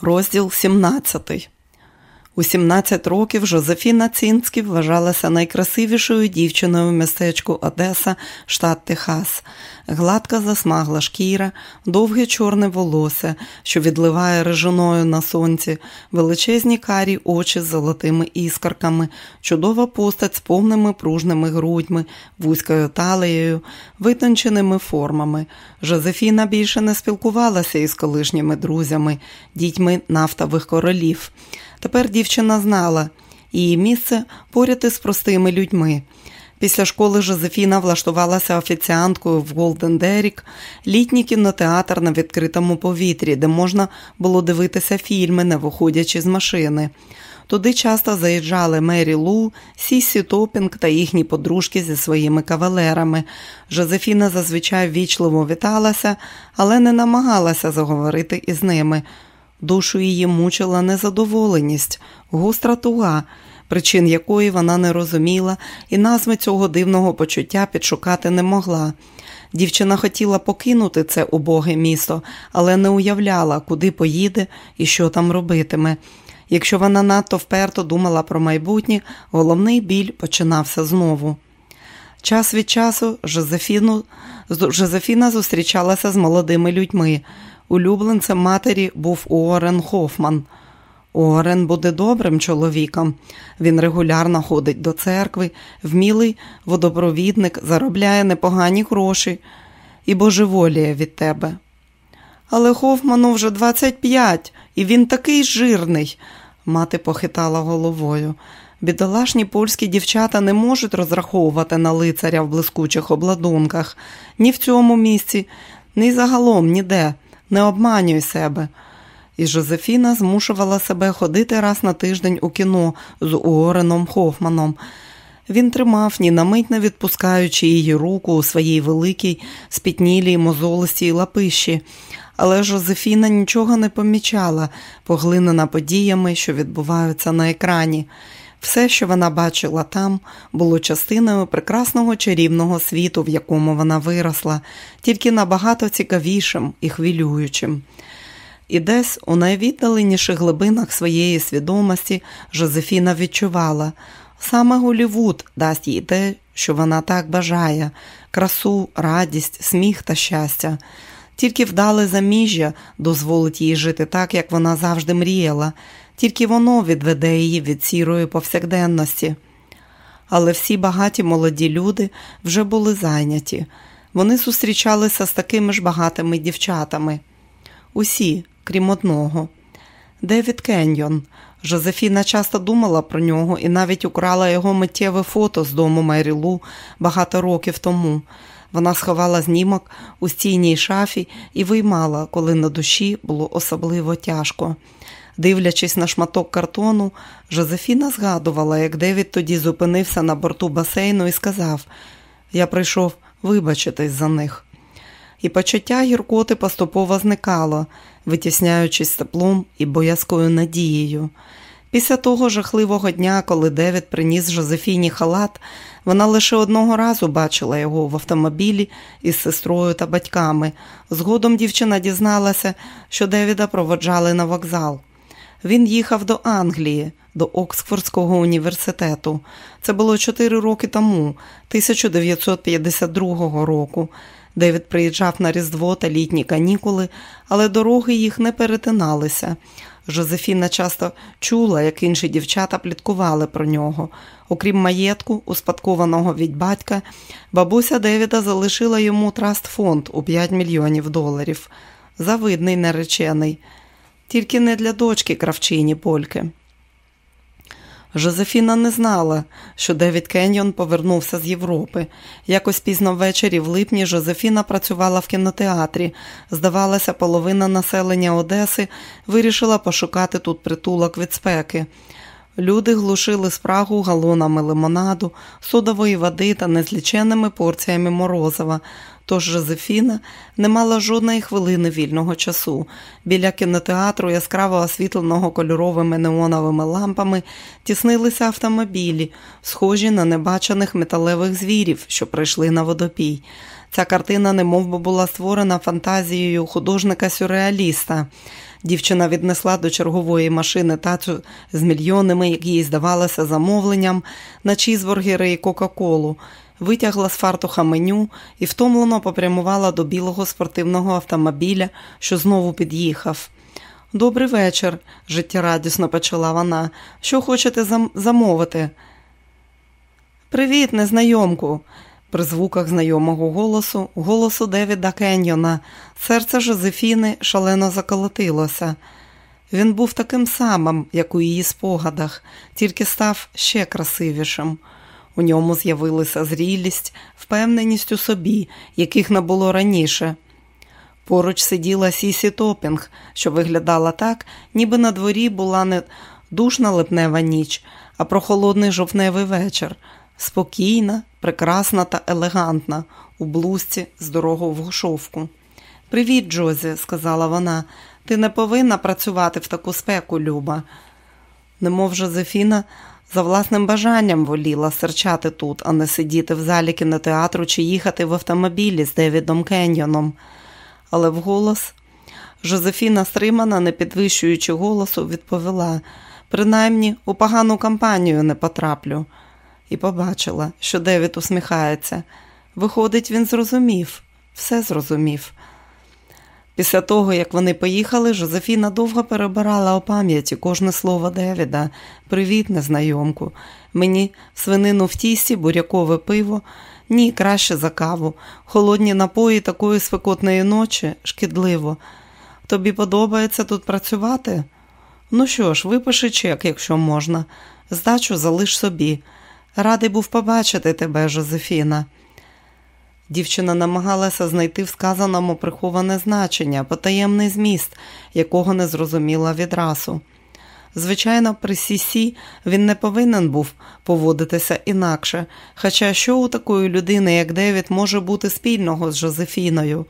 Розділ 17 у 17 років Жозефіна Цінські вважалася найкрасивішою дівчиною в містечку Одеса, штат Техас. Гладка засмагла шкіра, довге чорне волосся, що відливає режиною на сонці, величезні карі очі з золотими іскорками, чудова постать з повними пружними грудьми, вузькою талією, витонченими формами. Жозефіна більше не спілкувалася із колишніми друзями, дітьми нафтових королів. Тепер дівчина знала її місце поряд із простими людьми. Після школи Жозефіна влаштувалася офіціанткою в Голден Дерік, літній кінотеатр на відкритому повітрі, де можна було дивитися фільми, не виходячи з машини. Туди часто заїжджали Мері Лу, Сісі Топінг та їхні подружки зі своїми кавалерами. Жозефіна зазвичай ввічливо віталася, але не намагалася заговорити із ними. Душу її мучила незадоволеність, гостра туга, причин якої вона не розуміла, і назви цього дивного почуття підшукати не могла. Дівчина хотіла покинути це убоге місто, але не уявляла, куди поїде і що там робитиме. Якщо вона надто вперто думала про майбутнє, головний біль починався знову. Час від часу Жозефіну, Жозефіна зустрічалася з молодими людьми. Улюбленцем матері був Уоррен Хофман. Уоррен буде добрим чоловіком. Він регулярно ходить до церкви, вмілий водопровідник, заробляє непогані гроші і божеволіє від тебе. Але Хофману вже 25, і він такий жирний, мати похитала головою. Бідолашні польські дівчата не можуть розраховувати на лицаря в блискучих обладунках ні в цьому місці, ні загалом ніде не обманюй себе. І Жозефіна змушувала себе ходити раз на тиждень у кіно з Уореном Хофманом. Він тримав, ні на мить не відпускаючи її руку у своїй великій, спітнілій мозолистій лапищі, але Жозефіна нічого не помічала, поглинена подіями, що відбуваються на екрані. Все, що вона бачила там, було частиною прекрасного чарівного світу, в якому вона виросла, тільки набагато цікавішим і хвилюючим. І десь у найвіддаленіших глибинах своєї свідомості Жозефіна відчувала саме Голівуд дасть їй те, що вона так бажає красу, радість, сміх та щастя. Тільки вдале заміжжя дозволить їй жити так, як вона завжди мріяла тільки воно відведе її від сірої повсякденності. Але всі багаті молоді люди вже були зайняті. Вони зустрічалися з такими ж багатими дівчатами. Усі, крім одного. Девід Кеньйон. Жозефіна часто думала про нього і навіть украла його миттєве фото з дому Мері Лу багато років тому. Вона сховала знімок у стійній шафі і виймала, коли на душі було особливо тяжко. Дивлячись на шматок картону, Жозефіна згадувала, як Девід тоді зупинився на борту басейну і сказав: Я прийшов вибачитись за них. І почуття гіркоти поступово зникало, витісняючись теплом і боязкою надією. Після того жахливого дня, коли Девід приніс Жозефіні халат, вона лише одного разу бачила його в автомобілі із сестрою та батьками. Згодом дівчина дізналася, що Девіда проводжали на вокзал. Він їхав до Англії, до Оксфордського університету. Це було чотири роки тому, 1952 року. Девід приїжджав на Різдво та літні канікули, але дороги їх не перетиналися. Жозефіна часто чула, як інші дівчата пліткували про нього. Окрім маєтку, успадкованого від батька, бабуся Девіда залишила йому траст фонд у 5 мільйонів доларів. Завидний наречений тільки не для дочки кравчині Польки. Жозефіна не знала, що Девід Кеньйон повернувся з Європи. Якось пізно ввечері в липні Жозефіна працювала в кінотеатрі. Здавалося, половина населення Одеси вирішила пошукати тут притулок від спеки. Люди глушили спрагу галонами лимонаду, содової води та незліченими порціями морозива. Тож Жозефіна не мала жодної хвилини вільного часу. Біля кінотеатру, яскраво освітленого кольоровими неоновими лампами, тіснилися автомобілі, схожі на небачених металевих звірів, що прийшли на водопій. Ця картина немов би була створена фантазією художника-сюрреаліста. Дівчина віднесла до чергової машини тацу з мільйонами, як їй здавалося, замовленням на чізбургери і Кока-Колу, витягла з фартуха меню і втомлено попрямувала до білого спортивного автомобіля, що знову під'їхав. Добрий вечір, життєрадісно почала вона. Що хочете зам замовити? Привіт, незнайомку. При звуках знайомого голосу, голосу Девіда Кеньйона, серце Жозефіни шалено заколотилося. Він був таким самим, як у її спогадах, тільки став ще красивішим. У ньому з'явилася зрілість, впевненість у собі, яких не було раніше. Поруч сиділа Сісі Топінг, що виглядала так, ніби на дворі була не душна липнева ніч, а прохолодний жовтневий вечір, спокійна, прекрасна та елегантна, у блузці з дорогового шовку. Привіт, Джозі, сказала вона, ти не повинна працювати в таку спеку, Люба. Немов Жозефіна за власним бажанням воліла серчати тут, а не сидіти в залі кінотеатру чи їхати в автомобілі з Девідом Кеньйоном. Але вголос Жозефіна стримана, не підвищуючи голосу, відповіла принаймні у погану компанію не потраплю, і побачила, що Девід усміхається. Виходить, він зрозумів, все зрозумів. Після того, як вони поїхали, Жозефіна довго перебирала у пам'яті кожне слово Девіда. Привіт, незнайомку. Мені свинину в тісті, бурякове пиво. Ні, краще за каву. Холодні напої такої спекотної ночі шкідливо. Тобі подобається тут працювати? Ну що ж, випиши чек, якщо можна. Здачу залиш собі. Радий був побачити тебе, Жозефіна. Дівчина намагалася знайти в сказаному приховане значення, потаємний зміст, якого не зрозуміла відразу. Звичайно, при Сісі він не повинен був поводитися інакше, хоча що у такої людини, як Девід, може бути спільного з Жозефіною?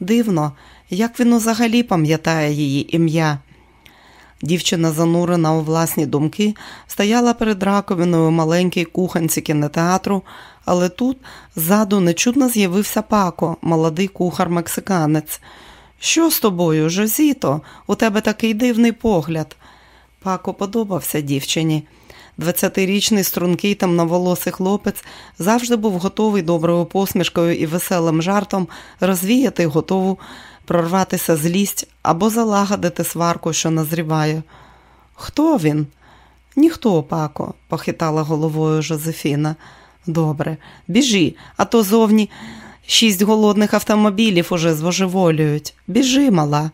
Дивно, як він взагалі пам'ятає її ім'я. Дівчина, занурена у власні думки, стояла перед раковиною маленькій кухонці кінотеатру, але тут ззаду нечутно з'явився пако, молодий кухар-мексиканець. Що з тобою, Жозіто? У тебе такий дивний погляд. Пако подобався дівчині. Двадцятирічний стрункий темноволосий хлопець завжди був готовий доброю посмішкою і веселим жартом розвіяти готову прорватися злість або залагодити сварку, що назріває. Хто він? Ніхто, пако, похитала головою Жозефіна. Добре, біжи, а то зовні шість голодних автомобілів уже звожеволюють. Біжи, мала.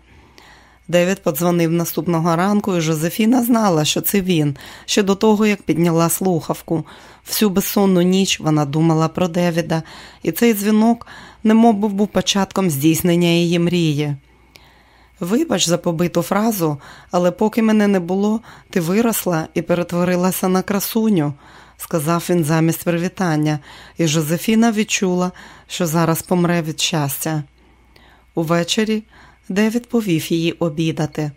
Девід подзвонив наступного ранку, і Жозефіна знала, що це він, ще до того, як підняла слухавку. Всю безсонну ніч вона думала про Девіда, і цей дзвінок немов був початком здійснення її мрії. Вибач за побиту фразу, але поки мене не було, ти виросла і перетворилася на красуню, сказав він замість привітання, і Жозефіна відчула, що зараз помре від щастя. Увечері Девід повів її обідати.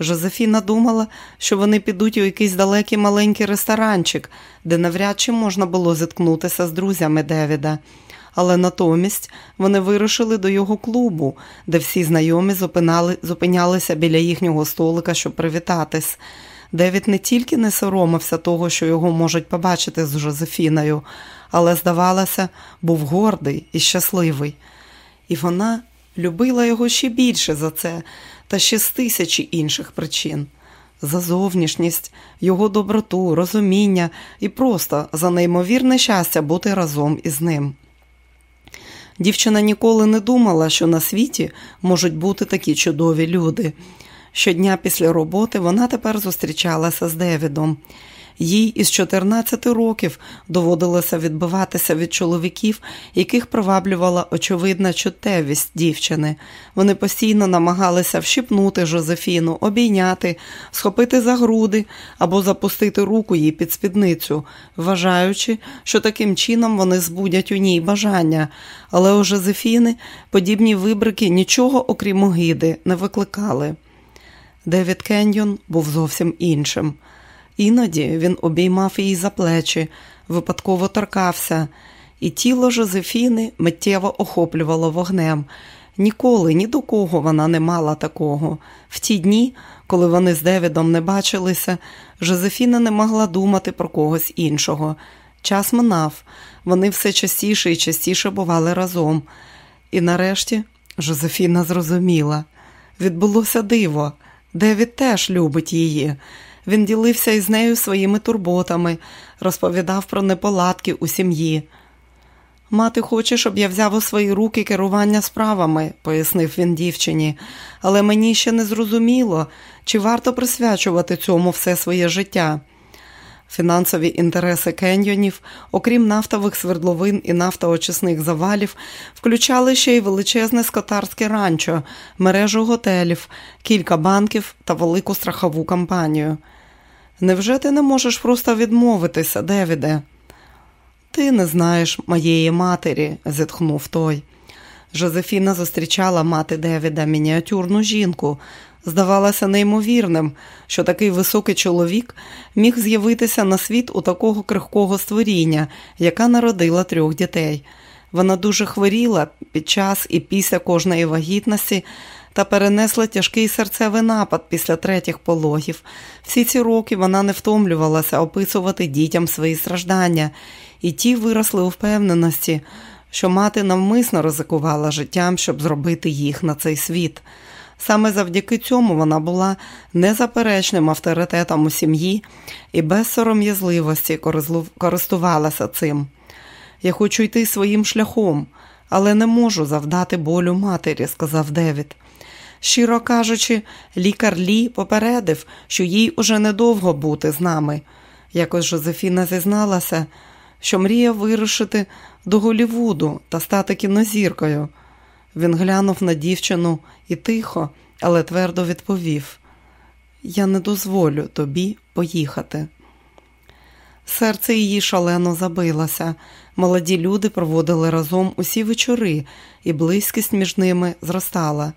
Жозефіна думала, що вони підуть у якийсь далекий маленький ресторанчик, де навряд чи можна було зіткнутися з друзями Девіда. Але натомість вони вирушили до його клубу, де всі знайомі зупинали, зупинялися біля їхнього столика, щоб привітатись. Девід не тільки не соромився того, що його можуть побачити з Жозефіною, але, здавалося, був гордий і щасливий. І вона любила його ще більше за це та ще з тисячі інших причин. За зовнішність, його доброту, розуміння і просто за неймовірне щастя бути разом із ним. Дівчина ніколи не думала, що на світі можуть бути такі чудові люди. Щодня після роботи вона тепер зустрічалася з Девідом. Їй із 14 років доводилося відбиватися від чоловіків, яких приваблювала очевидна чуттєвість дівчини. Вони постійно намагалися вщипнути Жозефіну, обійняти, схопити за груди або запустити руку їй під спідницю, вважаючи, що таким чином вони збудять у ній бажання. Але у Жозефіни подібні вибрики нічого, окрім огиди, не викликали. Девід Кеньйон був зовсім іншим. Іноді він обіймав її за плечі, випадково торкався, і тіло Жозефіни миттєво охоплювало вогнем. Ніколи ні до кого вона не мала такого. В ті дні, коли вони з Девідом не бачилися, Жозефіна не могла думати про когось іншого. Час минав, вони все частіше і частіше бували разом. І нарешті Жозефіна зрозуміла відбулося диво. Девід теж любить її. Він ділився із нею своїми турботами, розповідав про неполадки у сім'ї. Мати хоче, щоб я взяв у свої руки керування справами, пояснив він дівчині, але мені ще не зрозуміло, чи варто присвячувати цьому все своє життя. Фінансові інтереси кеньйонів, окрім нафтових свердловин і нафтоочисних завалів, включали ще й величезне скотарське ранчо, мережу готелів, кілька банків та велику страхову компанію. Невже ти не можеш просто відмовитися, Девіде? Ти не знаєш моєї матері, зітхнув той. Жозефіна зустрічала мати Девіда мініатюрну жінку. Здавалося неймовірним, що такий високий чоловік міг з'явитися на світ у такого крихкого створіння, яка народила трьох дітей. Вона дуже хворіла під час і після кожної вагітності та перенесла тяжкий серцевий напад після третіх пологів. Всі ці роки вона не втомлювалася описувати дітям свої страждання, і ті виросли у впевненості, що мати навмисно ризикувала життям, щоб зробити їх на цей світ. Саме завдяки цьому вона була незаперечним авторитетом у сім'ї і без сором'язливості користувалася цим. Я хочу йти своїм шляхом, але не можу завдати болю матері, сказав Девід. Щиро кажучи, лікар Лі попередив, що їй уже недовго бути з нами. Якось Жозефіна зізналася, що мріє вирушити до Голівуду та стати кінозіркою. Він глянув на дівчину і тихо, але твердо відповів: Я не дозволю тобі поїхати. Серце її шалено забилося. Молоді люди проводили разом усі вечори, і близькість між ними зростала.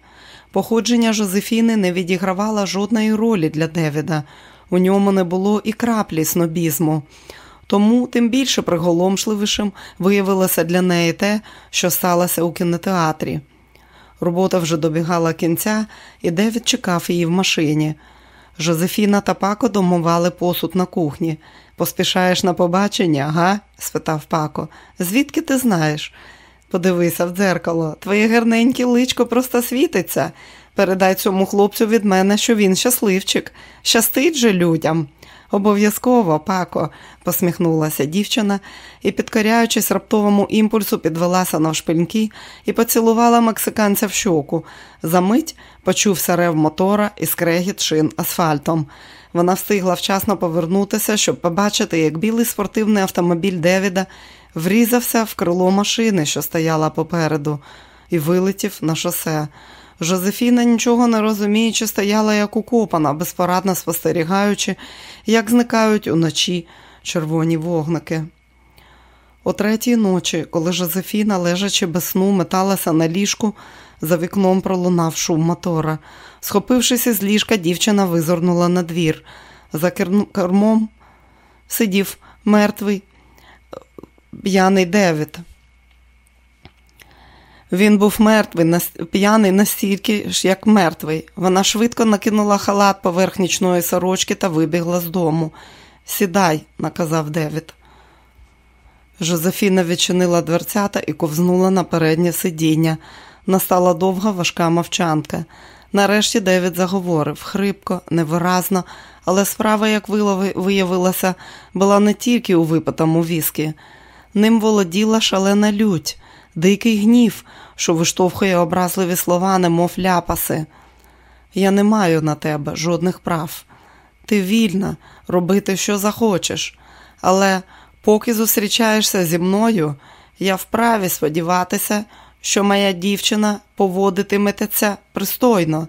Походження Жозефіни не відігравало жодної ролі для Девіда, у ньому не було і краплі снобізму. Тому тим більше приголомшливішим виявилося для неї те, що сталося у кінотеатрі. Робота вже добігала кінця, і Девід чекав її в машині. Жозефіна та Пако домовали посуд на кухні. Поспішаєш на побачення, га? спитав Пако. Звідки ти знаєш? Подивися в дзеркало, твоє гарненьке личко просто світиться. Передай цьому хлопцю від мене, що він щасливчик, щастить же людям. Обов'язково, пако, посміхнулася дівчина і, підкоряючись раптовому імпульсу, підвелася навшпиньки і поцілувала мексиканця в щоку. Замить почувся рев мотора і скрегіт шин асфальтом. Вона встигла вчасно повернутися, щоб побачити, як білий спортивний автомобіль Девіда врізався в крило машини, що стояла попереду, і вилетів на шосе. Жозефіна, нічого не розуміючи, стояла як укопана, безпорадно спостерігаючи, як зникають уночі червоні вогники. О третій ночі, коли Жозефіна, лежачи без сну, металася на ліжку, за вікном пролунав шум мотора. Схопившись із ліжка, дівчина визирнула на двір. За кермом сидів мертвий п'яний Девід. Він був мертвий, п'яний настільки ж, як мертвий. Вона швидко накинула халат поверх нічної сорочки та вибігла з дому. Сідай, наказав Девід. Жозефіна відчинила дверцята і ковзнула на переднє сидіння. Настала довга важка мовчанка. Нарешті Девід заговорив хрипко, невиразно, але справа, як виявилося, була не тільки у випитому віскі. Ним володіла шалена лють дикий гнів, що виштовхує образливі слова, немов ляпаси. Я не маю на тебе жодних прав. Ти вільна робити, що захочеш, але поки зустрічаєшся зі мною, я вправі сподіватися, що моя дівчина поводитиметься пристойно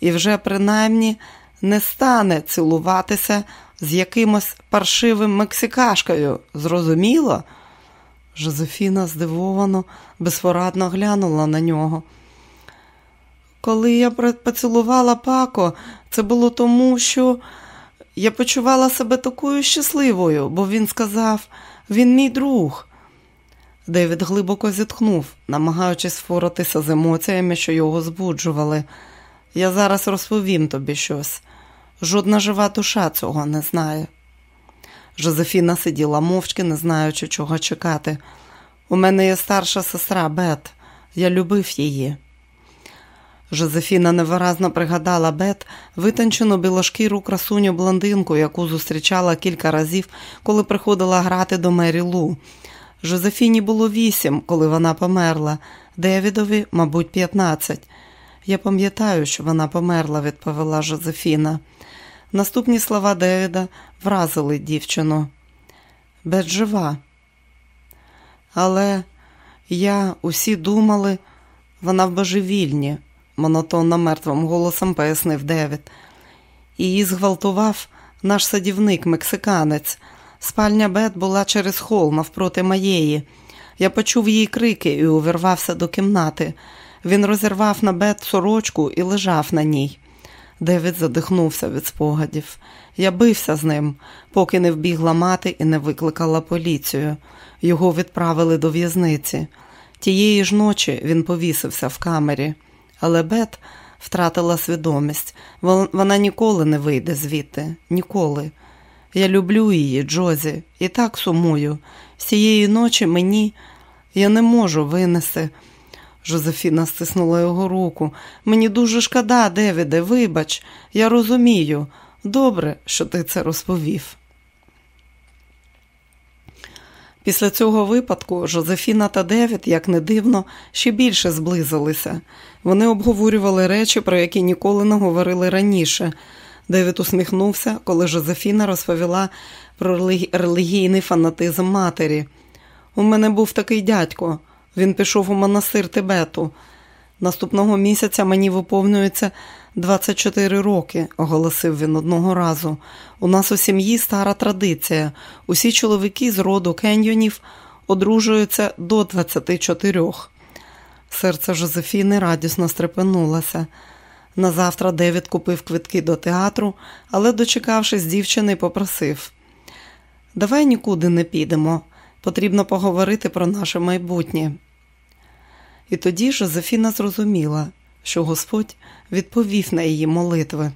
і вже принаймні не стане цілуватися з якимось паршивим мексикашкою. Зрозуміло? Жозефіна здивовано, безпорадно глянула на нього. Коли я поцілувала пако, це було тому, що я почувала себе такою щасливою, бо він сказав, він мій друг. Девід глибоко зітхнув, намагаючись впоратися з емоціями, що його збуджували. Я зараз розповім тобі щось. Жодна жива душа цього не знає. Жозефіна сиділа мовчки, не знаючи, чого чекати. У мене є старша сестра Бет. Я любив її. Жозефіна невиразно пригадала Бет, витончену білошкіру красуню блондинку, яку зустрічала кілька разів, коли приходила грати до Мері Лу. Жозефіні було вісім, коли вона померла, Девідові, мабуть, п'ятнадцять. Я пам'ятаю, що вона померла, відповіла Жозефіна. Наступні слова Девіда вразили дівчину. Бет жива. Але я усі думали, вона в божевільні, монотонно мертвим голосом пояснив Девід. Її зґвалтував наш садівник, мексиканець. Спальня Бет була через хол навпроти моєї. Я почув її крики і увірвався до кімнати. Він розірвав на Бет сорочку і лежав на ній. Девід задихнувся від спогадів. Я бився з ним, поки не вбігла мати і не викликала поліцію. Його відправили до в'язниці. Тієї ж ночі він повісився в камері, але Бет втратила свідомість. Вона ніколи не вийде звідти. Ніколи. Я люблю її, Джозі, і так сумую. З цієї ночі мені я не можу винести. Жозефіна стиснула його руку. Мені дуже шкода, Девіде, вибач, я розумію. Добре, що ти це розповів. Після цього випадку Жозефіна та Девід, як не дивно, ще більше зблизилися. Вони обговорювали речі, про які ніколи не говорили раніше. Девід усміхнувся, коли Жозефіна розповіла про релігійний фанатизм матері. У мене був такий дядько. Він пішов у монастир Тибету. Наступного місяця мені виповнюється 24 роки, оголосив він одного разу. У нас у сім'ї стара традиція. Усі чоловіки з роду кеньйонів одружуються до 24. Серце Жозефіни радісно стрепенулося. Назавтра Девід купив квитки до театру, але, дочекавшись дівчини, попросив: Давай нікуди не підемо. Потрібно поговорити про наше майбутнє. І тоді Жозефіна зрозуміла, що Господь відповів на її молитви.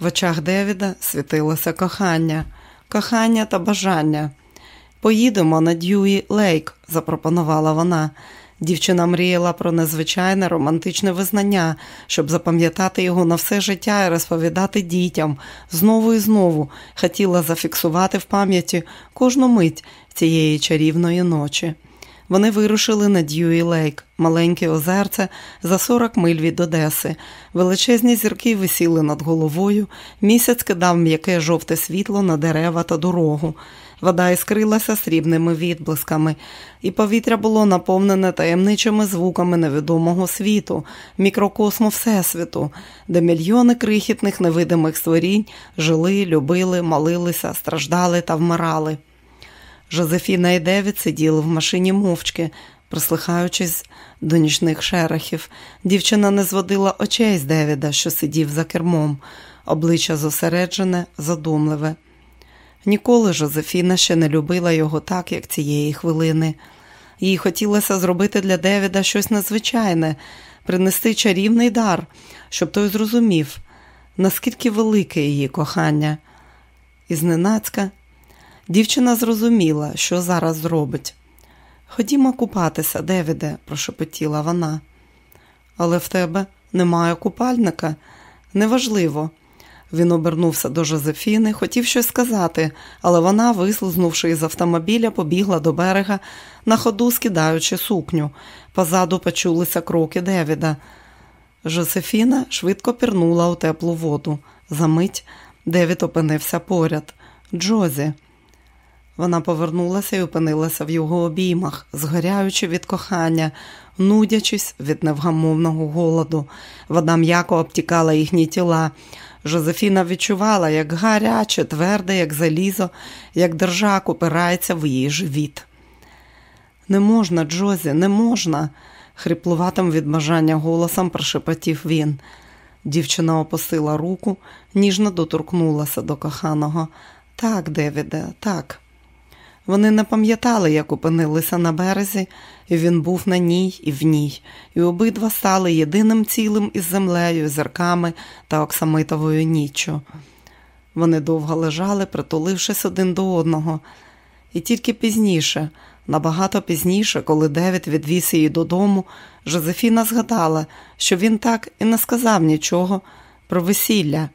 В очах Девіда світилося кохання, кохання та бажання. Поїдемо на Дьюї Лейк, запропонувала вона. Дівчина мріяла про незвичайне романтичне визнання, щоб запам'ятати його на все життя і розповідати дітям знову і знову хотіла зафіксувати в пам'яті кожну мить цієї чарівної ночі. Вони вирушили на Дьюї Лейк, маленьке озерце за 40 миль від Одеси. Величезні зірки висіли над головою, місяць кидав м'яке жовте світло на дерева та дорогу. Вода іскрилася срібними відблисками, і повітря було наповнене таємничими звуками невідомого світу, мікрокосму Всесвіту, де мільйони крихітних невидимих створінь жили, любили, молилися, страждали та вмирали. Жозефіна і Девід сиділи в машині мовчки, прислухаючись до нічних шерахів. Дівчина не зводила очей з Девіда, що сидів за кермом, обличчя зосереджене, задумливе. Ніколи Жозефіна ще не любила його так, як цієї хвилини. Їй хотілося зробити для Девіда щось надзвичайне, принести чарівний дар, щоб той зрозумів, наскільки велике її кохання. І зненацька Дівчина зрозуміла, що зараз зробить. Ходімо купатися, Девіде, прошепотіла вона. Але в тебе немає купальника. Неважливо. Він обернувся до Жозефіни, хотів щось сказати, але вона, вислизнувши із автомобіля, побігла до берега, на ходу скидаючи сукню. Позаду почулися кроки Девіда. Жозефіна швидко пірнула у теплу воду. Замить Девід опинився поряд. Джозі. Вона повернулася і опинилася в його обіймах, згоряючи від кохання, нудячись від невгамовного голоду. Вода м'яко обтікала їхні тіла. Жозефіна відчувала, як гаряче, тверде, як залізо, як держак упирається в її живіт. Не можна, Джозі, не можна, хриплуватим від бажання голосом прошепотів він. Дівчина опустила руку, ніжно доторкнулася до коханого. Так, Девіде, так. Вони не пам'ятали, як опинилися на березі, і він був на ній і в ній, і обидва стали єдиним цілим із землею, зерками та оксамитовою ніччю. Вони довго лежали, притулившись один до одного, і тільки пізніше, набагато пізніше, коли Девід відвіз її додому, Жозефіна згадала, що він так і не сказав нічого про весілля,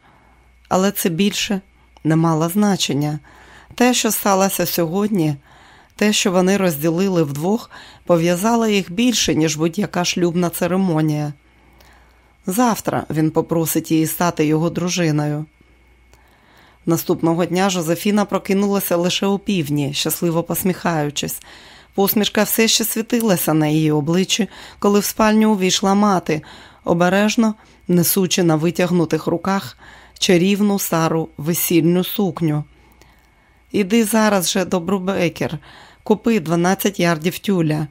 але це більше не мало значення. Те, що сталося сьогодні, те, що вони розділили вдвох, пов'язало їх більше, ніж будь-яка шлюбна церемонія. Завтра він попросить її стати його дружиною. Наступного дня Жозефіна прокинулася лише у півдні, щасливо посміхаючись. Посмішка все ще світилася на її обличчі, коли в спальню увійшла мати, обережно несучи на витягнутих руках чарівну стару весільну сукню. Іди зараз же до Брубекер, купи 12 ярдів тюля.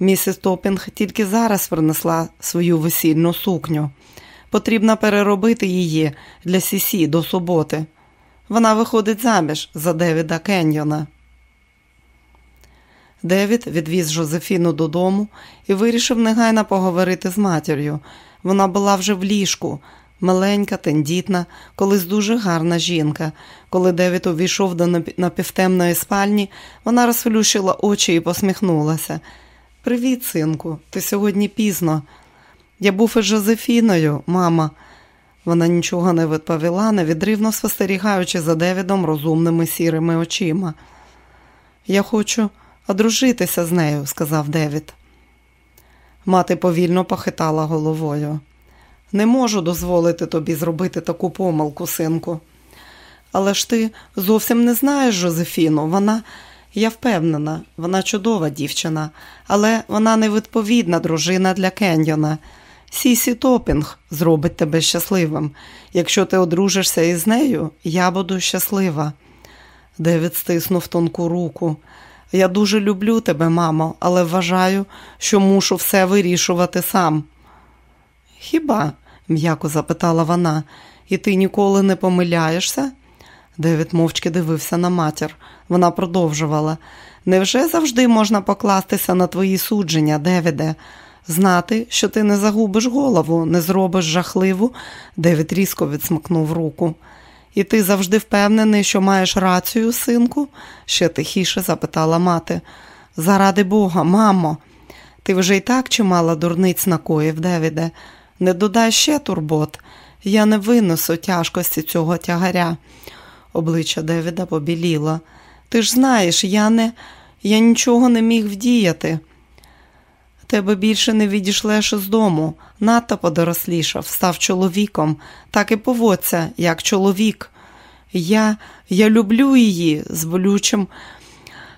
Місіс Топінг тільки зараз принесла свою весільну сукню. Потрібно переробити її для Сісі до суботи. Вона виходить заміж за Девіда Кеньйона. Девід відвіз Жозефіну додому і вирішив негайно поговорити з матір'ю. Вона була вже в ліжку, маленька, тендітна, колись дуже гарна жінка. Коли Девід увійшов до напівтемної спальні, вона розфлющила очі і посміхнулася. Привіт, синку, ти сьогодні пізно. Я був із Жозефіною, мама. Вона нічого не відповіла, невідривно спостерігаючи за Девідом розумними сірими очима. Я хочу одружитися з нею, сказав Девід. Мати повільно похитала головою. Не можу дозволити тобі зробити таку помилку, синку. Але ж ти зовсім не знаєш Жозефіну. Вона, я впевнена, вона чудова дівчина, але вона невідповідна дружина для Кеньйона. Сісі Топінг зробить тебе щасливим. Якщо ти одружишся із нею, я буду щаслива. Девід стиснув тонку руку. Я дуже люблю тебе, мамо, але вважаю, що мушу все вирішувати сам. Хіба? м'яко запитала вона, і ти ніколи не помиляєшся? Девід мовчки дивився на матір. Вона продовжувала. Невже завжди можна покластися на твої судження, Девіде? Знати, що ти не загубиш голову, не зробиш жахливу, Девід різко відсмикнув руку. І ти завжди впевнений, що маєш рацію, синку? ще тихіше запитала мати. Заради Бога, мамо, ти вже й так чимало дурниць накоїв, Девіде. Не додай ще турбот. Я не винесу тяжкості цього тягаря. Обличчя Девіда побіліло. Ти ж знаєш, я не, я нічого не міг вдіяти. Тебе більше не відійшлеш із дому, надто подорослішав, став чоловіком, так і поводься, як чоловік. Я я люблю її, з болючим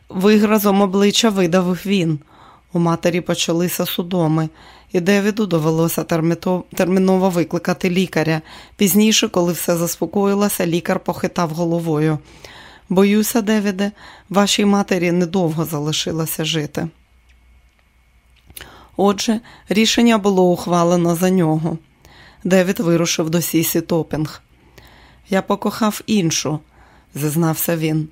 вигразом обличчя видавив він. У матері почалися судоми, і Девіду довелося терміново викликати лікаря. Пізніше, коли все заспокоїлося, лікар похитав головою. Боюся, Девіде, вашій матері недовго залишилося жити. Отже, рішення було ухвалено за нього. Девід вирушив до Сісі Топінг. Я покохав іншу, зізнався він.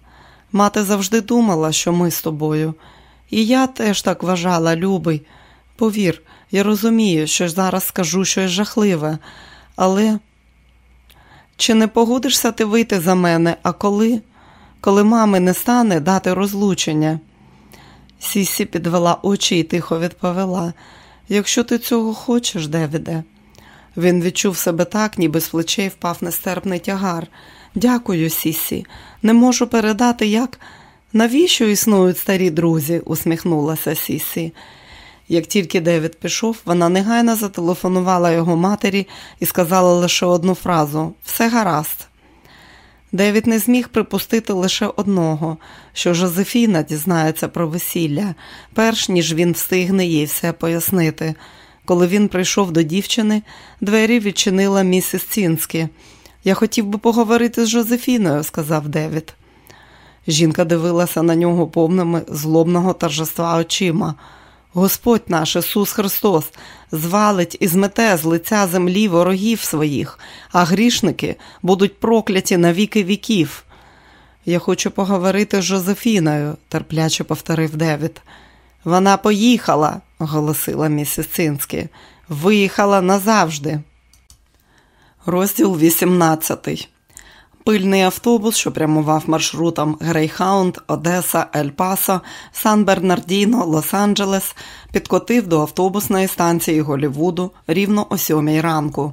Мати завжди думала, що ми з тобою. І я теж так вважала, любий. Повір, я розумію, що зараз скажу щось жахливе, але чи не погодишся ти вийти за мене, а коли? Коли мами не стане дати розлучення? Сісі підвела очі і тихо відповіла: Якщо ти цього хочеш, Девіде. Він відчув себе так, ніби з плечей впав нестерпний тягар. Дякую, Сісі. Не можу передати, як. Навіщо існують старі друзі? усміхнулася Сісі. Як тільки Девід пішов, вона негайно зателефонувала його матері і сказала лише одну фразу все гаразд. Девід не зміг припустити лише одного, що Жозефіна дізнається про весілля, перш ніж він встигне їй все пояснити. Коли він прийшов до дівчини, двері відчинила місіс Цінські. Я хотів би поговорити з Жозефіною, сказав Девід. Жінка дивилася на нього повними злобного торжества очима. Господь наш Ісус Христос звалить і змете з лиця землі ворогів своїх, а грішники будуть прокляті на віки віків. Я хочу поговорити з Жозефіною, терпляче повторив Девід. Вона поїхала, оголосила місіс Цинські. Виїхала назавжди. Розділ 18 Пильний автобус, що прямував маршрутом Грейхаунд, Одеса, Ель-Пасо, Сан-Бернардіно, Лос-Анджелес, підкотив до автобусної станції Голівуду рівно о сьомій ранку.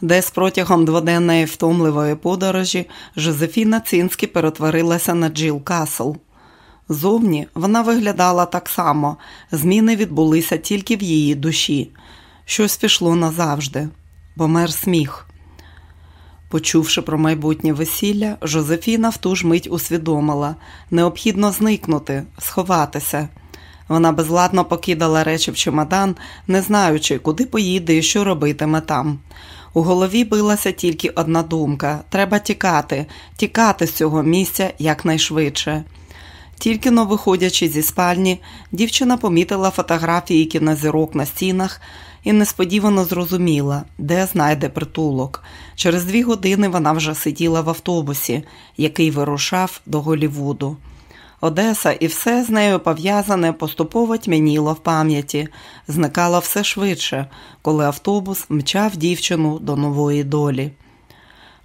Десь протягом дводенної втомливої подорожі Жозефіна Цинські перетворилася на Джил Касл. Зовні вона виглядала так само, зміни відбулися тільки в її душі. Щось пішло назавжди, помер сміх. Почувши про майбутнє весілля, Жозефіна в ту ж мить усвідомила необхідно зникнути, сховатися. Вона безладно покидала речі в чемодан, не знаючи, куди поїде і що робитиме там. У голові билася тільки одна думка треба тікати, тікати з цього місця якнайшвидше. Тільки но виходячи зі спальні, дівчина помітила фотографії кінозірок на стінах і несподівано зрозуміла, де знайде притулок. Через дві години вона вже сиділа в автобусі, який вирушав до Голівуду. Одеса і все з нею пов'язане поступово тьмяніло в пам'яті, зникало все швидше, коли автобус мчав дівчину до нової долі.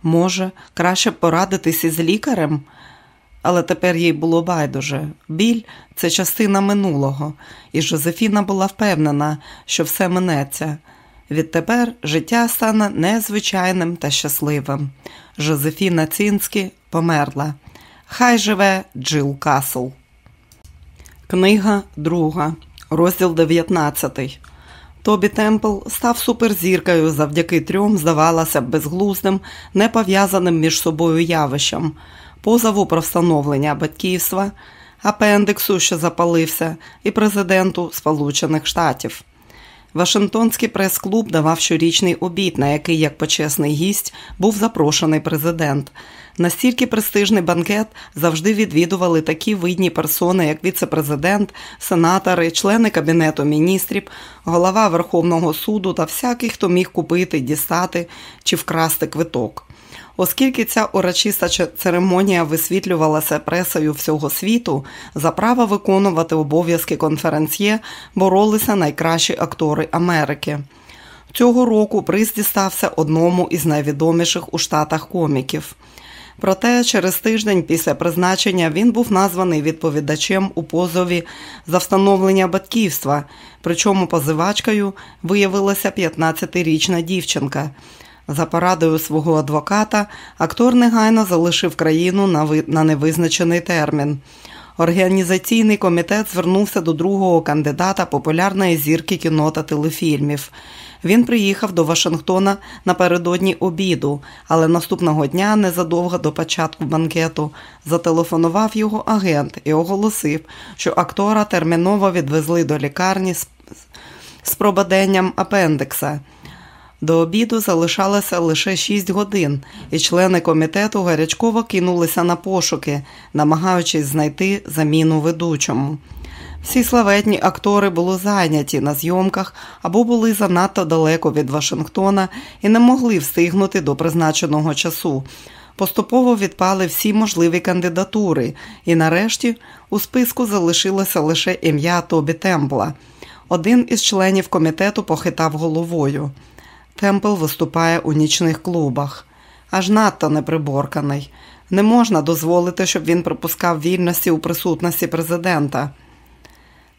Може, краще порадитись із лікарем? Але тепер їй було байдуже. Біль це частина минулого, і Жозефіна була впевнена, що все минеться. Відтепер життя стане незвичайним та щасливим. Жозефіна Цінські померла. Хай живе Джил Касл. Книга друга, розділ 19. Тобі Темпл став суперзіркою завдяки трьом, здавалося, безглуздим, не пов'язаним між собою явищам, позову про встановлення батьківства, апендиксу, що запалився, і президенту Сполучених Штатів. Вашингтонський прес-клуб давав щорічний обід, на який, як почесний гість, був запрошений президент. Настільки престижний банкет завжди відвідували такі видні персони, як віце-президент, сенатори, члени Кабінету міністрів, голова Верховного суду та всякий, хто міг купити, дістати чи вкрасти квиток. Оскільки ця урочиста церемонія висвітлювалася пресою всього світу, за право виконувати обов'язки конференціє боролися найкращі актори Америки. Цього року приз дістався одному із найвідоміших у штатах коміків. Проте через тиждень після призначення він був названий відповідачем у позові за встановлення батьківства, причому позивачкою виявилася 15-річна дівчинка. За порадою свого адвоката актор негайно залишив країну на невизначений термін. Організаційний комітет звернувся до другого кандидата популярної зірки кіно та телефільмів. Він приїхав до Вашингтона напередодні обіду, але наступного дня, незадовго до початку банкету, зателефонував його агент і оголосив, що актора терміново відвезли до лікарні з пробаденням апендикса. До обіду залишалося лише шість годин, і члени комітету гарячково кинулися на пошуки, намагаючись знайти заміну ведучому. Всі славетні актори були зайняті на зйомках або були занадто далеко від Вашингтона і не могли встигнути до призначеного часу. Поступово відпали всі можливі кандидатури, і нарешті у списку залишилося лише ім'я Тобі Темпла. Один із членів комітету похитав головою. Темпл виступає у нічних клубах, аж надто неприборканий. Не можна дозволити, щоб він припускав вільності у присутності президента.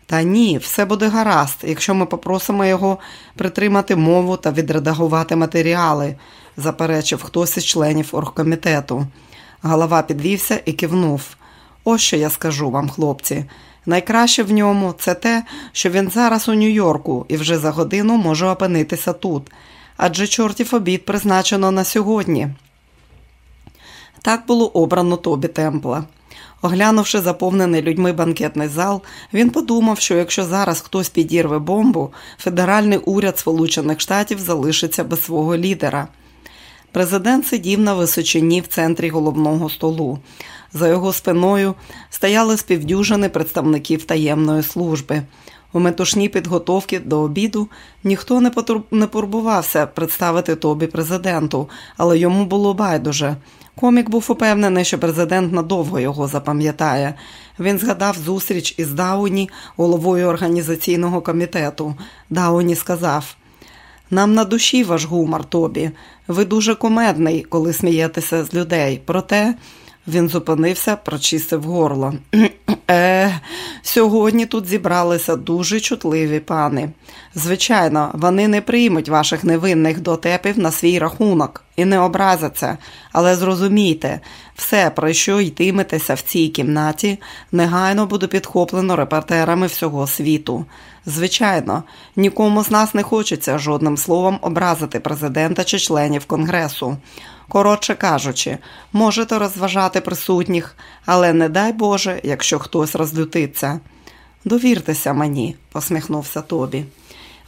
Та ні, все буде гаразд, якщо ми попросимо його притримати мову та відредагувати матеріали, заперечив хтось із членів оргкомітету. Голова підвівся і кивнув. Ось що я скажу вам, хлопці. Найкраще в ньому це те, що він зараз у Нью-Йорку і вже за годину може опинитися тут адже чортів обід призначено на сьогодні. Так було обрано Тобі Темпла. Оглянувши заповнений людьми банкетний зал, він подумав, що якщо зараз хтось підірве бомбу, федеральний уряд Сполучених Штатів залишиться без свого лідера. Президент сидів на височині в центрі головного столу. За його спиною стояли співдюжини представників таємної служби. У метушній підготовки до обіду ніхто не не турбувався представити тобі президенту, але йому було байдуже. Комік був упевнений, що президент надовго його запам'ятає. Він згадав зустріч із Дауні, головою організаційного комітету. Дауні сказав: Нам на душі ваш гумор, Тобі. Ви дуже комедний, коли смієтеся з людей. Проте він зупинився, прочистив горло. Е, сьогодні тут зібралися дуже чутливі пани. Звичайно, вони не приймуть ваших невинних дотепів на свій рахунок і не образяться, але зрозумійте, все, про що йтиметеся в цій кімнаті, негайно буде підхоплено репортерами всього світу. Звичайно, нікому з нас не хочеться жодним словом образити президента чи членів Конгресу. Коротше кажучи, можете розважати присутніх, але не дай Боже, якщо хтось розлютиться. Довіртеся мені, посміхнувся Тобі.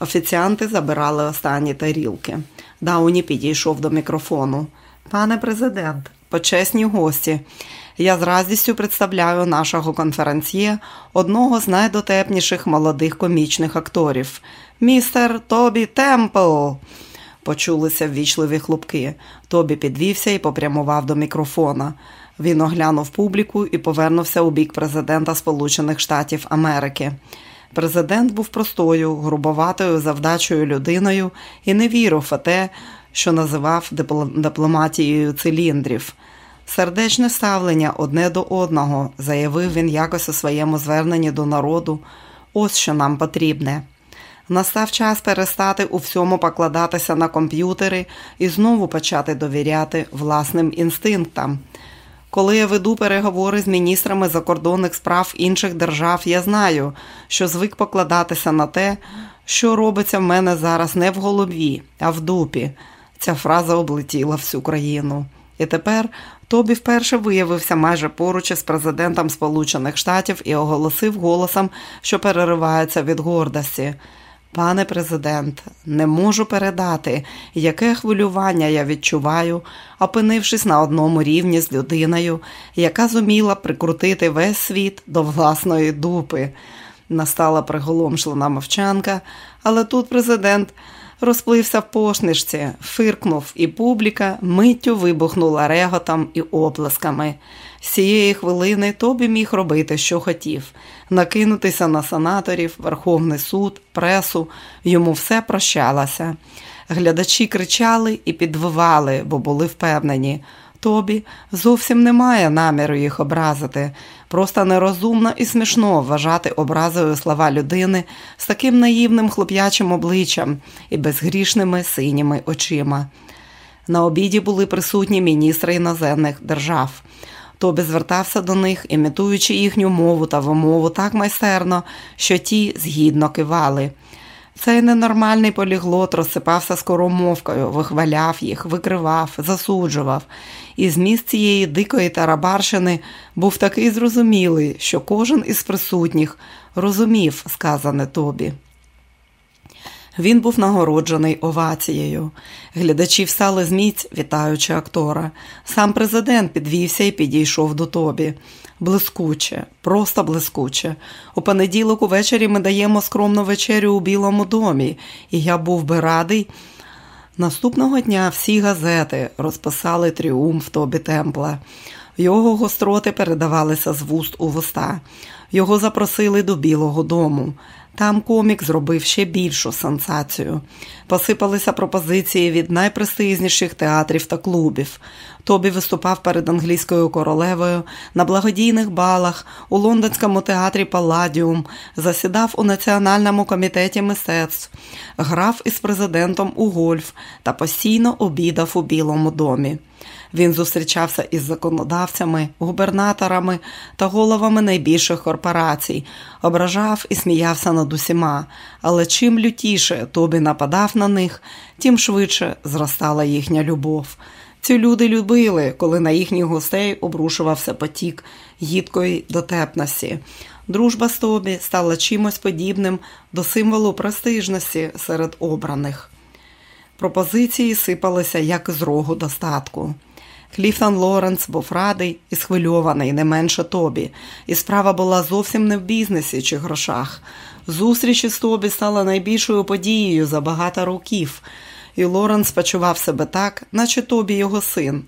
Офіціанти забирали останні тарілки. Дауні підійшов до мікрофону. Пане президент, почесні гості. Я з радістю представляю нашого конференціє, одного з найдотепніших молодих комічних акторів, містер Тобі Темпл. Почулися ввічливі хлопки. Тобі підвівся і попрямував до мікрофона. Він оглянув публіку і повернувся у бік президента Сполучених Штатів Америки. Президент був простою, грубоватою, завдачою людиною і не вірив у те, що називав дипломатією циліндрів. Сердечне ставлення одне до одного, заявив він якось у своєму зверненні до народу. Ось що нам потрібне. Настав час перестати у всьому покладатися на комп'ютери і знову почати довіряти власним інстинктам. Коли я веду переговори з міністрами закордонних справ інших держав, я знаю, що звик покладатися на те, що робиться в мене зараз не в голові, а в дупі. Ця фраза облетіла всю країну. І тепер Тобі вперше виявився майже поруч із президентом Сполучених Штатів і оголосив голосом, що переривається від гордості. Пане президент, не можу передати, яке хвилювання я відчуваю, опинившись на одному рівні з людиною, яка зуміла прикрутити весь світ до власної дупи. Настала приголомшлена мовчанка, але тут президент розплився в посмішці, фиркнув, і публіка миттю вибухнула реготом і оплесками. Цієї хвилини Тобі міг робити, що хотів, накинутися на сенаторів, Верховний суд, пресу, йому все прощалося. Глядачі кричали і підвивали, бо були впевнені. Тобі зовсім немає наміру їх образити. Просто нерозумно і смішно вважати образою слова людини з таким наївним хлоп'ячим обличчям і безгрішними синіми очима. На обіді були присутні міністри іноземних держав. Тобі звертався до них, імітуючи їхню мову та вимову так майстерно, що ті згідно кивали. Цей ненормальний поліглот розсипався скоромовкою, вихваляв їх, викривав, засуджував, і зміст цієї дикої тарабарщини був такий зрозумілий, що кожен із присутніх розумів сказане тобі. Він був нагороджений овацією. Глядачі встали з міць, вітаючи актора. Сам президент підвівся і підійшов до тобі. Блискуче, просто блискуче. У понеділок увечері ми даємо скромну вечерю у Білому домі, і я був би радий. Наступного дня всі газети розписали тріумф Тобі Темпла. Його гостроти передавалися з вуст у вуста. Його запросили до Білого дому. Там комік зробив ще більшу сенсацію. Посипалися пропозиції від найпрестижніших театрів та клубів. Тобі виступав перед англійською королевою на благодійних балах у лондонському театрі Палладіум, засідав у Національному комітеті мистецтв, грав із президентом у гольф та постійно обідав у Білому домі. Він зустрічався із законодавцями, губернаторами та головами найбільших корпорацій, ображав і сміявся над усіма, але чим лютіше Тобі нападав на них, тим швидше зростала їхня любов. Ці люди любили, коли на їхніх гостей обрушувався потік гідкої дотепності. Дружба з Тобі стала чимось подібним до символу престижності серед обраних. Пропозиції сипалися як з рогу достатку. Кліфтон Лоренс був радий і схвильований не менше Тобі, і справа була зовсім не в бізнесі чи грошах. Зустріч із Тобі стала найбільшою подією за багато років, і Лоренс почував себе так, наче Тобі його син.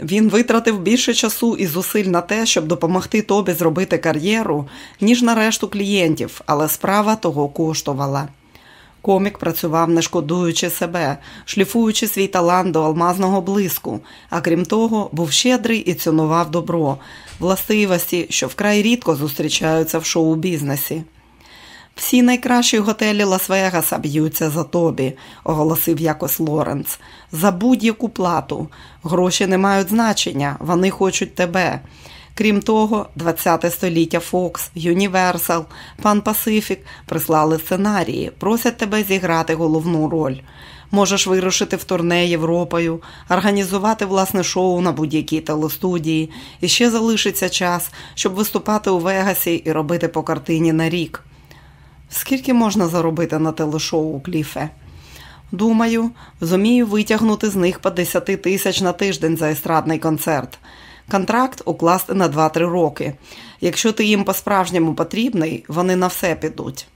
Він витратив більше часу і зусиль на те, щоб допомогти тобі зробити кар'єру, ніж на решту клієнтів, але справа того коштувала. Комік працював, не шкодуючи себе, шліфуючи свій талант до алмазного блиску, а крім того, був щедрий і цінував добро, властивості, що вкрай рідко зустрічаються в шоу-бізнесі. Всі найкращі готелі Лас-Вегаса б'ються за тобі, оголосив якось Лоренц. За будь-яку плату. Гроші не мають значення, вони хочуть тебе. Крім того, 20 століття Фокс, Юніверсал, Пан Пасифік прислали сценарії, просять тебе зіграти головну роль. Можеш вирушити в турне Європою, організувати власне шоу на будь-якій телестудії, і ще залишиться час, щоб виступати у Вегасі і робити по картині на рік. Скільки можна заробити на телешоу Кліфе? Думаю, зумію витягнути з них по 10 тисяч на тиждень за естрадний концерт. Контракт укласти на 2-3 роки. Якщо ти їм по-справжньому потрібний, вони на все підуть.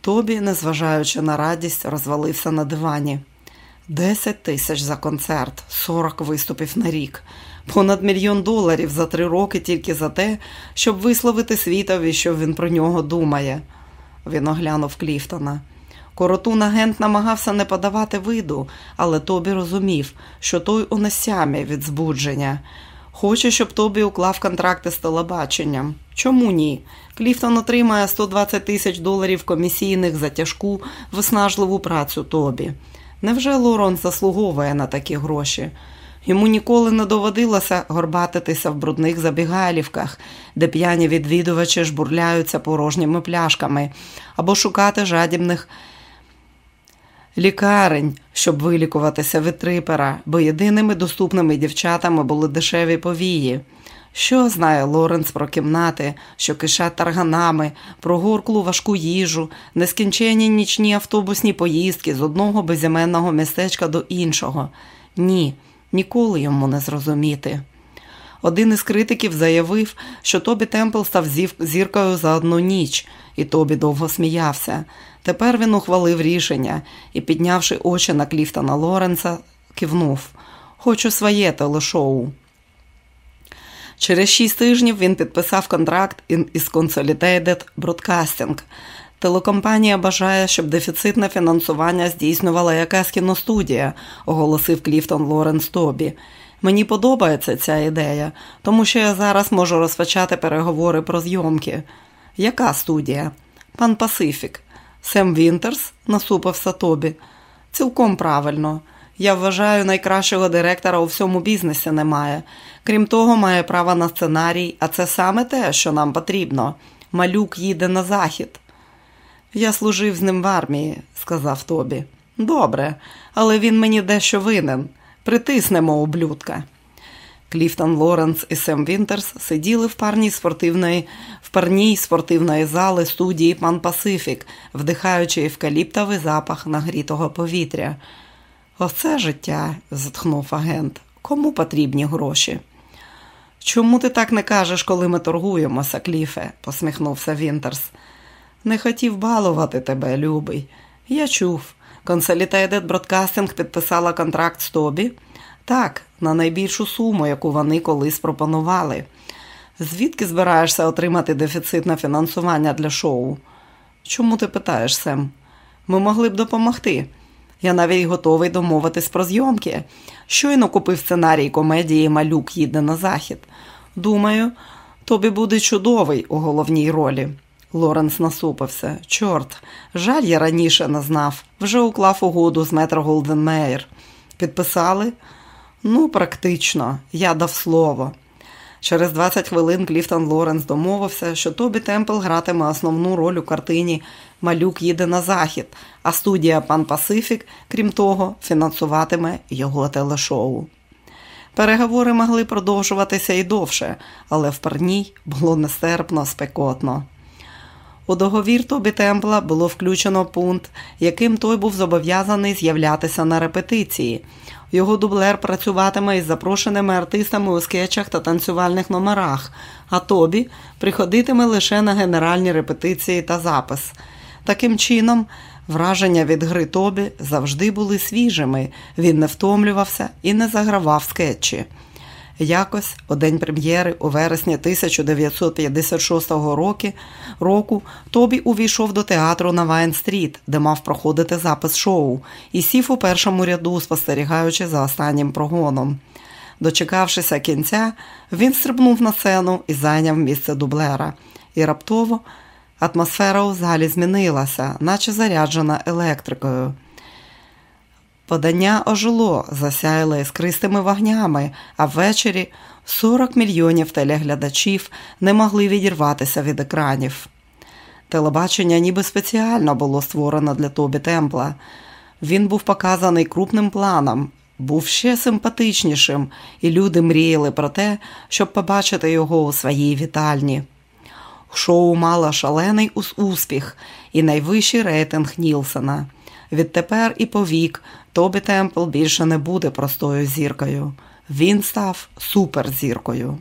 Тобі, незважаючи на радість, розвалився на дивані. 10 тисяч за концерт, 40 виступів на рік, понад мільйон доларів за три роки тільки за те, щоб висловити світові, що він про нього думає. Він оглянув Кліфтона. Коротун агент намагався не подавати виду, але Тобі розумів, що той у від збудження. Хоче, щоб Тобі уклав контракти з телебаченням. Чому ні? Кліфтон отримає 120 тисяч доларів комісійних за тяжку, виснажливу працю Тобі. Невже Лорон заслуговує на такі гроші? Йому ніколи не доводилося горбатитися в брудних забігайлівках, де п'яні відвідувачі жбурляються порожніми пляшками, або шукати жадібних лікарень, щоб вилікуватися від трипера, бо єдиними доступними дівчатами були дешеві повії. Що знає Лоренц про кімнати, що кишать тарганами, про горклу важку їжу, нескінченні нічні автобусні поїздки з одного безіменного містечка до іншого? Ні, ніколи йому не зрозуміти. Один із критиків заявив, що Тобі Темпл став зіркою за одну ніч, і Тобі довго сміявся. Тепер він ухвалив рішення і, піднявши очі на Кліфтона Лоренса, кивнув Хочу своє телешоу. Через шість тижнів він підписав контракт із Consolidated Broadcasting. Телекомпанія бажає, щоб дефіцитне фінансування здійснювала якась кіностудія, оголосив Кліфтон Лоренс Тобі. Мені подобається ця ідея, тому що я зараз можу розпочати переговори про зйомки. Яка студія? Пан Пасифік. Сем Вінтерс насупився Тобі. Цілком правильно. Я вважаю, найкращого директора у всьому бізнесі немає. Крім того, має право на сценарій, а це саме те, що нам потрібно. Малюк їде на захід. Я служив з ним в армії, сказав Тобі. Добре, але він мені дещо винен. Притиснемо ублюдка. Кліфтон Лоренс і Сем Вінтерс сиділи в парній спортивної, в парній спортивної зали студії Пан Пасифік, вдихаючи евкаліптовий запах нагрітого повітря. Оце життя, зітхнув агент. Кому потрібні гроші? Чому ти так не кажеш, коли ми торгуємося, Кліфе? посміхнувся Вінтерс. Не хотів балувати тебе, любий. Я чув. Consolidated Broadcasting підписала контракт з Тобі. Так, на найбільшу суму, яку вони колись пропонували. Звідки збираєшся отримати дефіцитне фінансування для шоу? Чому ти питаєш, Сем? Ми могли б допомогти. Я навіть готовий домовитись про зйомки. Щойно купив сценарій комедії Малюк їде на захід. Думаю, Тобі буде чудовий у головній ролі. Лоренс насупився. Чорт, жаль, я раніше не знав. Вже уклав угоду з Метро-Голдвін-Мейр. Підписали? Ну, практично, я дав слово. Через 20 хвилин Кліфтон Лоренс домовився, що Тобі Темпл гратиме основну роль у картині Малюк їде на захід, а студія Пан Пасифік, крім того, фінансуватиме його телешоу. Переговори могли продовжуватися і довше, але в парній було нестерпно спекотно. У договір Тобі Темпла було включено пункт, яким той був зобов'язаний з'являтися на репетиції. Його дублер працюватиме із запрошеними артистами у скетчах та танцювальних номерах, а Тобі приходитиме лише на генеральні репетиції та запис. Таким чином, враження від гри Тобі завжди були свіжими, він не втомлювався і не загравав скетчі. Якось у день прем'єри у вересні 1956 року, Тобі увійшов до театру на Вайн-стріт, де мав проходити запис шоу, і сів у першому ряду, спостерігаючи за останнім прогоном. Дочекавшися кінця, він стрибнув на сцену і зайняв місце дублера. І раптово атмосфера у залі змінилася, наче заряджена електрикою. Подання ожило, засяяло іскристими вогнями, а ввечері 40 мільйонів телеглядачів не могли відірватися від екранів. Телебачення ніби спеціально було створено для Тобі Темпла. Він був показаний крупним планом, був ще симпатичнішим, і люди мріяли про те, щоб побачити його у своїй вітальні. Шоу мало шалений успіх і найвищий рейтинг Нілсона. Відтепер і повік Тобі Темпл більше не буде простою зіркою. Він став суперзіркою.